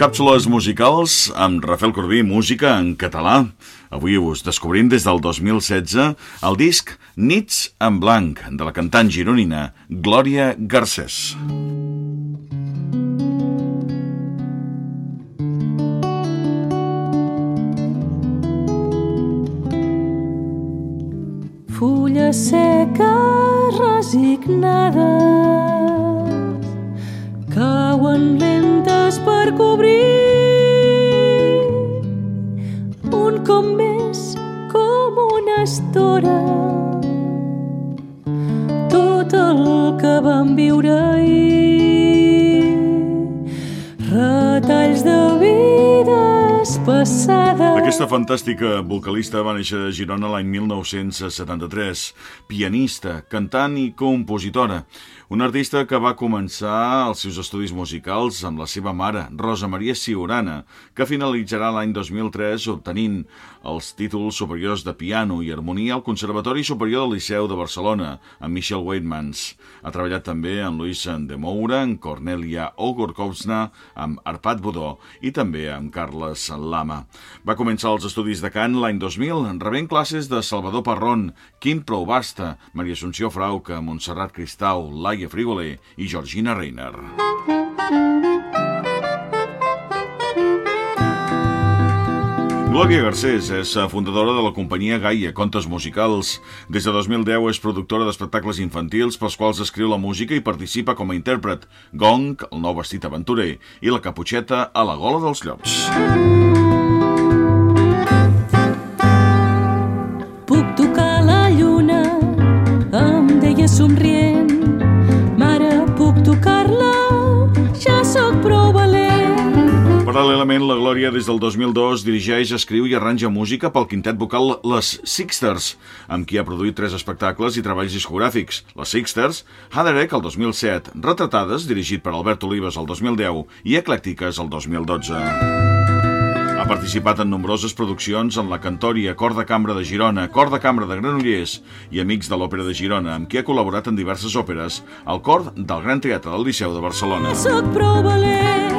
Càpsules musicals amb Rafael Corbí, música en català. Avui us descobrim des del 2016 el disc Nits en blanc de la cantant gironina Glòria Garcés. Fulles seques resignades cauen lentes per cobrir un com més com una estora. Tot el que vam viure ahir vides passades Aquesta fantàstica vocalista va néixer a Girona l'any 1973, pianista, cantant i compositora. Una artista que va començar els seus estudis musicals amb la seva mare, Rosa Maria Siurana, que finalitzarà l'any 2003 obtenint els títols superiors de piano i harmonia al Conservatori Superior del Liceu de Barcelona, amb Michel Weidmans. Ha treballat també amb Luis de Moura, amb Cornelia Ogorkovsna, amb Arpad Budó i també amb Carles Lama. Va començar els estudis de cant l'any 2000, rebent classes de Salvador Parrón, Quim Proubasta, Maria Assumpció Frauca, Montserrat Cristau, Laia Frigoler i Georgina Reiner. Glòria Garcés és fundadora de la companyia Gaia, Contes Musicals. Des de 2010 és productora d'espectacles infantils pels quals escriu la música i participa com a intèrpret. Gong, el nou vestit aventurer i la caputxeta a la gola dels llops. Puc tocar la lluna, em deia somrient. Paral·lelament, la Glòria des del 2002 dirigeix, escriu i arranja música pel quintet vocal Les Sixters, amb qui ha produït tres espectacles i treballs discogràfics. Les Sixters, Haderek el 2007, Retratades, dirigit per Albert Olives el 2010 i Eclèctiques el 2012. Ha participat en nombroses produccions en la Cantoria, Cor de Cambra de Girona, Cor de Cambra de Granollers i Amics de l'Òpera de Girona, amb qui ha col·laborat en diverses òperes al cor del Gran Teatre del Liceu de Barcelona. Sóc prou valent.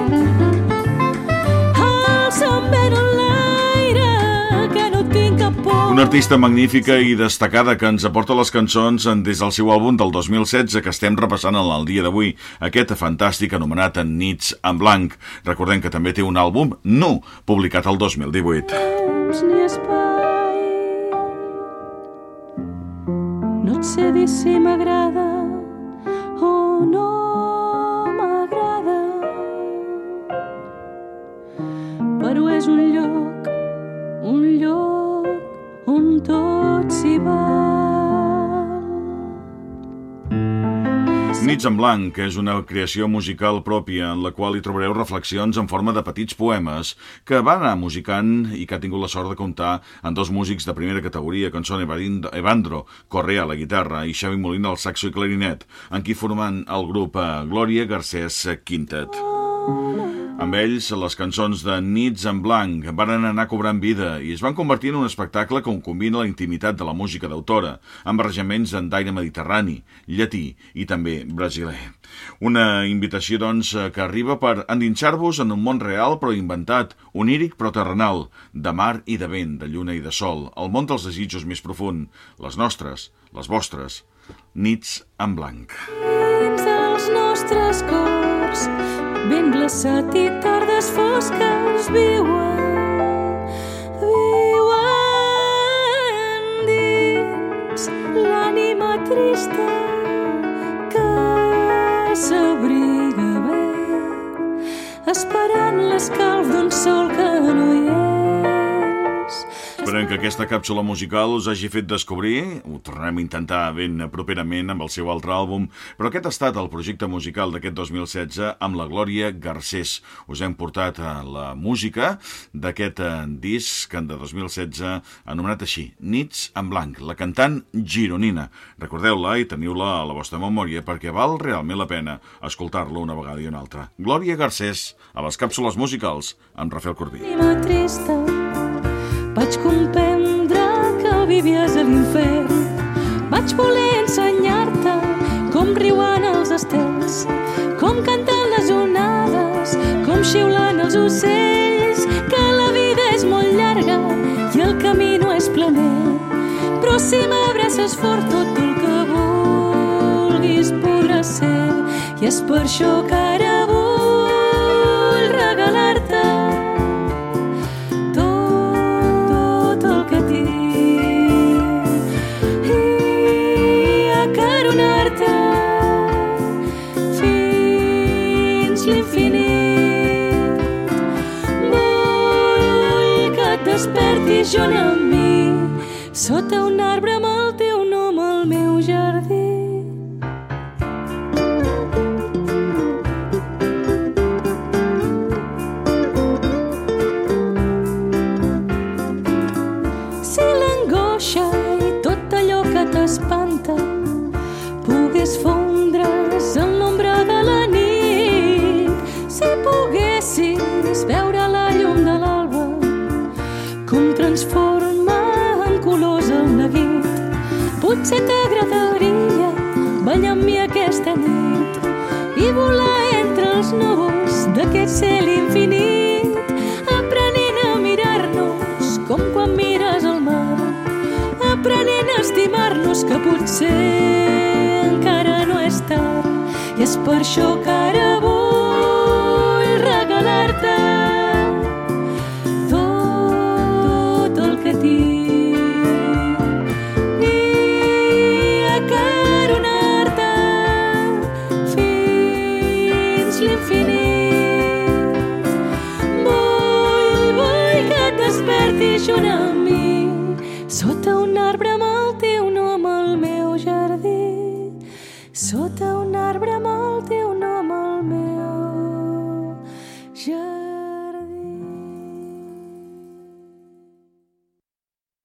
Una artista magnífica i destacada que ens aporta les cançons des del seu àlbum del 2016 que estem repassant en el dia d'avui, aquest fantàstic anomenat en Nits en Blanc. Recordem que també té un àlbum nu, publicat el 2018. temps ni espai. No et sé dir si m'agrada tot s'hi val. Nits en Blanc és una creació musical pròpia en la qual hi trobareu reflexions en forma de petits poemes que va anar musicant i que ha tingut la sort de comptar amb dos músics de primera categoria, com són Evandro Correa a la guitarra i Xavi Molina al saxo i clarinet, en qui formant el grup eh, Glòria Garcés Quintet. Amb ells, les cançons de Nits en Blanc van anar cobrant vida i es van convertir en un espectacle que combina la intimitat de la música d'autora, amb barrejaments en d'aire mediterrani, llatí i també brasiler. Una invitació, doncs, que arriba per endinsar-vos en un món real però inventat, oníric però terrenal, de mar i de vent, de lluna i de sol, el món dels desitjos més profund, les nostres, les vostres, Nits en Blanc. dins dels nostres cors glaçat i tardes fosques viuen viuen dins l'ànima trista que s'abriga bé esperant l'escalf d'un sol que no Esperem que aquesta càpsula musical us hagi fet descobrir, ho tornarem a intentar ben properament amb el seu altre àlbum, però aquest ha estat el projecte musical d'aquest 2016 amb la Glòria Garcés. Us hem portat a la música d'aquest eh, disc de 2016 anomenat així, Nits en Blanc, la cantant gironina. Recordeu-la i teniu-la a la vostra memòria perquè val realment la pena escoltar-la una vegada i una altra. Glòria Garcés, a les càpsules musicals, amb Rafael Corbí. trista vaig comprendre que vivies a l'infern vaig voler ensenyar-te com riuen els estels com canten les onades com xiulant els ocells, que la vida és molt llarga i el camí no és planer. Però si m'abraces fort tot el que vulguis podrà ser, i és per això que ara despertis junt amb mi. Sota un arbre amb transforma en colors el neguit, potser t'agradaria ballar amb mi aquesta nit i volar entre els núvols d'aquest cel infinit, aprenent a mirar-nos com quan mires el mar, aprenent a estimar-nos que potser encara no és tard. I és per això que sota un arbre mort